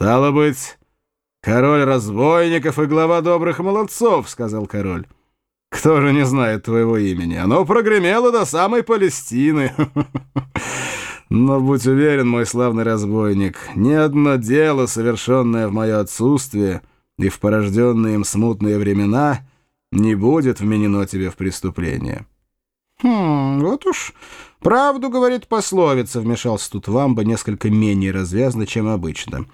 «Стало быть, король разбойников и глава добрых молодцов», — сказал король. «Кто же не знает твоего имени? Оно прогремело до самой Палестины». Но будь уверен, мой славный разбойник, ни одно дело, совершенное в мое отсутствие и в порожденные им смутные времена, не будет вменено тебе в преступление. «Хм, вот уж правду, — говорит пословица, — вмешался тут Вамба несколько менее развязно, чем обычно.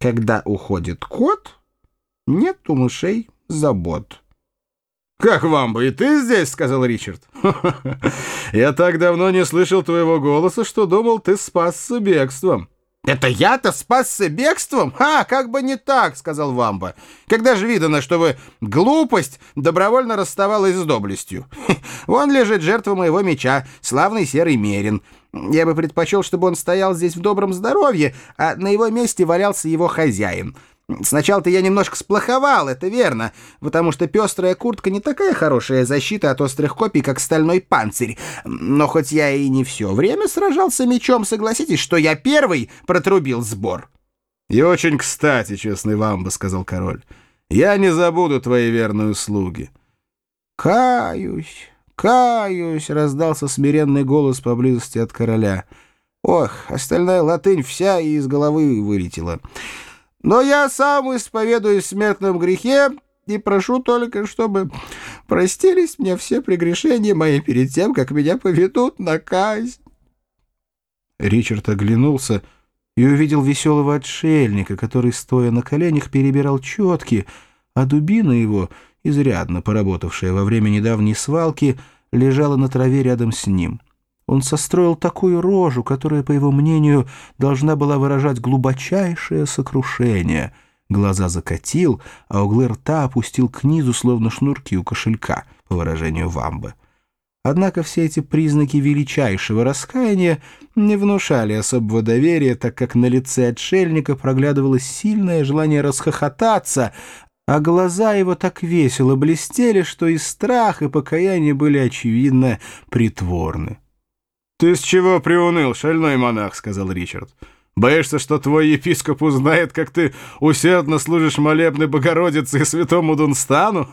Когда уходит кот, нет у мышей забот». «Как Вамба, и ты здесь?» — сказал Ричард. «Я так давно не слышал твоего голоса, что думал, ты спасся бегством». «Это я-то спасся бегством? Ха, как бы не так!» — сказал Вамба. «Когда же видано, что вы глупость добровольно расставалась с доблестью? Вон лежит жертва моего меча, славный серый мерин. Я бы предпочел, чтобы он стоял здесь в добром здоровье, а на его месте валялся его хозяин». Сначала-то я немножко сплоховал, это верно, потому что пестрая куртка не такая хорошая защита от острых копий, как стальной панцирь. Но хоть я и не все время сражался мечом, согласитесь, что я первый протрубил сбор. — И очень кстати, честный вамба, — сказал король. — Я не забуду твои верные услуги. — Каюсь, каюсь, — раздался смиренный голос поблизости от короля. Ох, остальная латынь вся из головы вылетела. Но я сам исповедуюсь в смертном грехе и прошу только, чтобы простились мне все прегрешения мои перед тем, как меня поведут на казнь. Ричард оглянулся и увидел веселого отшельника, который, стоя на коленях, перебирал четки, а дубина его, изрядно поработавшая во время недавней свалки, лежала на траве рядом с ним. Он состроил такую рожу, которая, по его мнению, должна была выражать глубочайшее сокрушение. Глаза закатил, а углы рта опустил к низу, словно шнурки у кошелька, по выражению вамбы. Однако все эти признаки величайшего раскаяния не внушали особого доверия, так как на лице отшельника проглядывалось сильное желание расхохотаться, а глаза его так весело блестели, что и страх, и покаяние были, очевидно, притворны. «Ты с чего приуныл, шальной монах?» — сказал Ричард. «Боишься, что твой епископ узнает, как ты усердно служишь молебной Богородице и святому Дунстану?»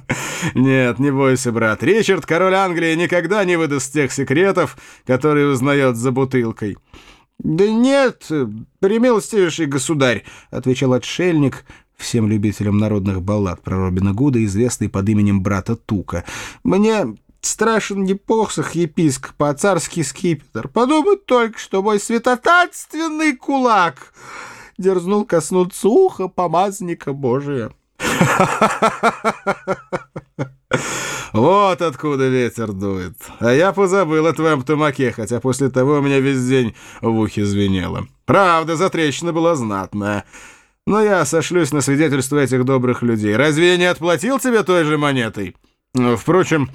«Нет, не бойся, брат. Ричард, король Англии, никогда не выдаст тех секретов, которые узнает за бутылкой». «Да нет, премилостивейший государь», — отвечал отшельник, всем любителям народных баллад про Робина Гуда, известный под именем брата Тука. «Мне Страшен не посох епископа, а царский скипетр. Подумать только, что мой святотатственный кулак дерзнул коснуться уха помазника Божия. Вот откуда ветер дует. А я позабыл о твоем тумаке, хотя после того у меня весь день в ухе звенело. Правда, затрещина была знатная. Но я сошлюсь на свидетельство этих добрых людей. Разве я не отплатил тебе той же монетой? Впрочем...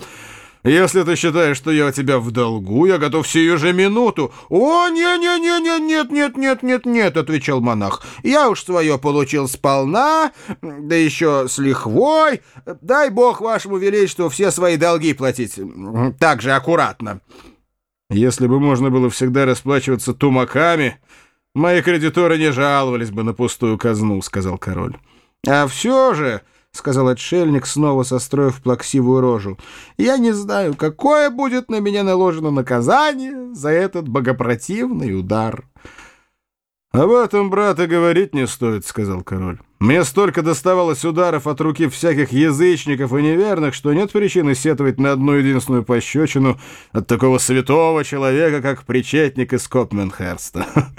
Если ты считаешь, что я у тебя в долгу, я готов сию же минуту. О, не-не-не-не-нет-нет-нет-нет-нет, отвечал монах. Я уж свое получил сполна, да еще с лихвой. Дай бог вашему величеству все свои долги платить так же аккуратно. Если бы можно было всегда расплачиваться тумаками, мои кредиторы не жаловались бы на пустую казну, сказал король. А все же... — сказал отшельник, снова состроив плаксивую рожу. «Я не знаю, какое будет на меня наложено наказание за этот богопротивный удар». «Об этом, брат, и говорить не стоит», — сказал король. «Мне столько доставалось ударов от руки всяких язычников и неверных, что нет причины сетовать на одну единственную пощечину от такого святого человека, как причетник из Копменхерста».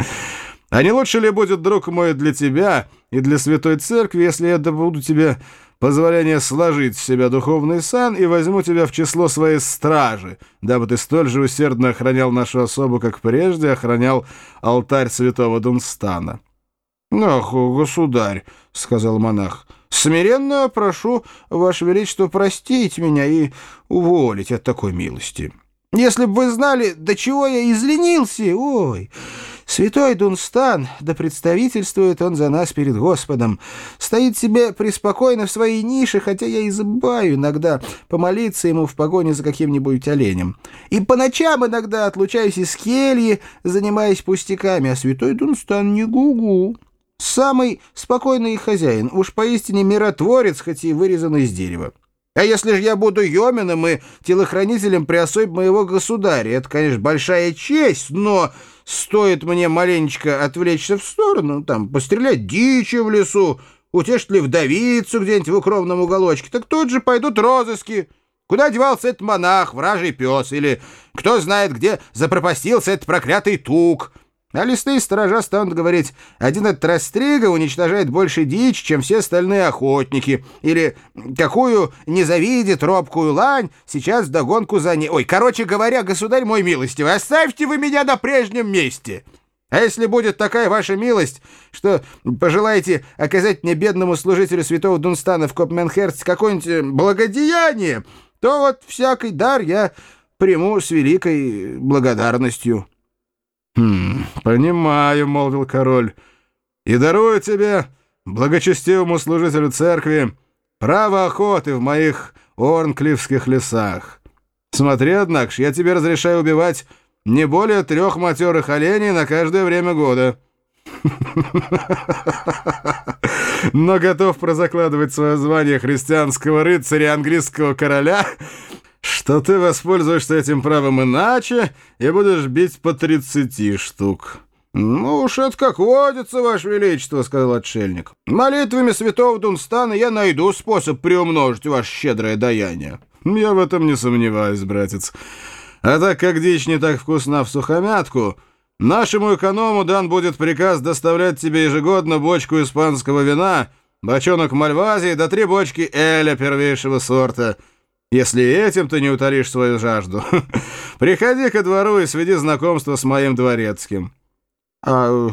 А не лучше ли будет, друг мой, для тебя и для Святой Церкви, если я добуду тебе позволение сложить в себя духовный сан и возьму тебя в число своей стражи, дабы ты столь же усердно охранял нашу особу, как прежде охранял алтарь святого Дунстана». «Ах, государь», — сказал монах, — «смиренно прошу, Ваше Величество, простить меня и уволить от такой милости. Если бы вы знали, до чего я изленился, ой...» Святой Дунстан, да представительствует он за нас перед Господом, стоит себе преспокойно в своей нише, хотя я и забываю иногда помолиться ему в погоне за каким-нибудь оленем. И по ночам иногда отлучаюсь из кельи, занимаясь пустяками, а святой Дунстан не гугу. Самый спокойный хозяин, уж поистине миротворец, хоть и вырезанный из дерева. А если же я буду Йомином и телохранителем при особе моего государя, это, конечно, большая честь, но стоит мне маленечко отвлечься в сторону, там, пострелять дичи в лесу, утешить ли вдовицу где-нибудь в укромном уголочке, так тут же пойдут розыски. Куда девался этот монах, вражий пес, или кто знает, где запропастился этот проклятый тук — а лесные сторожа станут говорить, один этот растрига уничтожает больше дичь, чем все остальные охотники. Или какую не завидит робкую лань, сейчас догонку за ней. Ой, короче говоря, государь мой милостивый, оставьте вы меня на прежнем месте. А если будет такая ваша милость, что пожелаете оказать мне бедному служителю святого Дунстана в Копменхерсте какое-нибудь благодеяние, то вот всякий дар я приму с великой благодарностью». «Хм, понимаю», — молвил король, — «и дарую тебе, благочестивому служителю церкви, право охоты в моих Орнклифских лесах. Смотри, однако ж, я тебе разрешаю убивать не более трех матерых оленей на каждое время года». Но готов прозакладывать свое звание христианского рыцаря английского короля что ты воспользуешься этим правом иначе и будешь бить по тридцати штук». «Ну уж это как водится, Ваше Величество», — сказал отшельник. «Молитвами святого Дунстана я найду способ приумножить ваше щедрое даяние». «Я в этом не сомневаюсь, братец. А так как дичь не так вкусна в сухомятку, нашему эконому дан будет приказ доставлять тебе ежегодно бочку испанского вина, бочонок мальвазии да три бочки эля первейшего сорта». Если этим ты не утолишь свою жажду, приходи ко двору и сведи знакомство с моим дворецким». «А,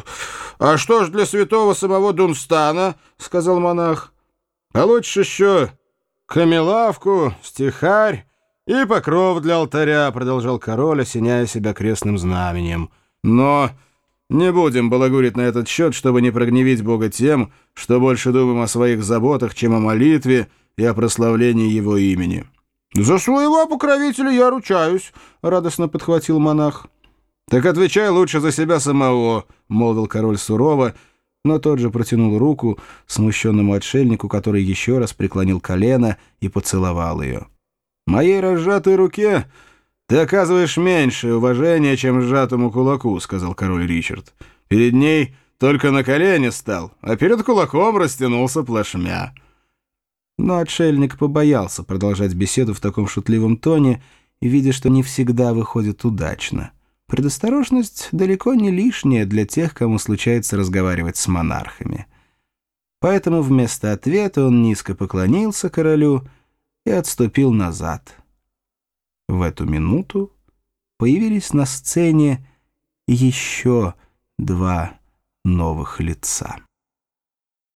а что ж для святого самого Дунстана?» — сказал монах. «А лучше еще камелавку, стихарь и покров для алтаря», — продолжал король, осеняя себя крестным знаменем. «Но не будем балагурить на этот счет, чтобы не прогневить Бога тем, что больше думаем о своих заботах, чем о молитве и о прославлении Его имени». «За своего покровителя я ручаюсь», — радостно подхватил монах. «Так отвечай лучше за себя самого», — молвил король сурово, но тот же протянул руку смущенному отшельнику, который еще раз преклонил колено и поцеловал ее. «Моей разжатой руке ты оказываешь меньшее уважение, чем сжатому кулаку», — сказал король Ричард. «Перед ней только на колени стал, а перед кулаком растянулся плашмя». Но отшельник побоялся продолжать беседу в таком шутливом тоне, видя, что не всегда выходит удачно. Предосторожность далеко не лишняя для тех, кому случается разговаривать с монархами. Поэтому вместо ответа он низко поклонился королю и отступил назад. В эту минуту появились на сцене еще два новых лица.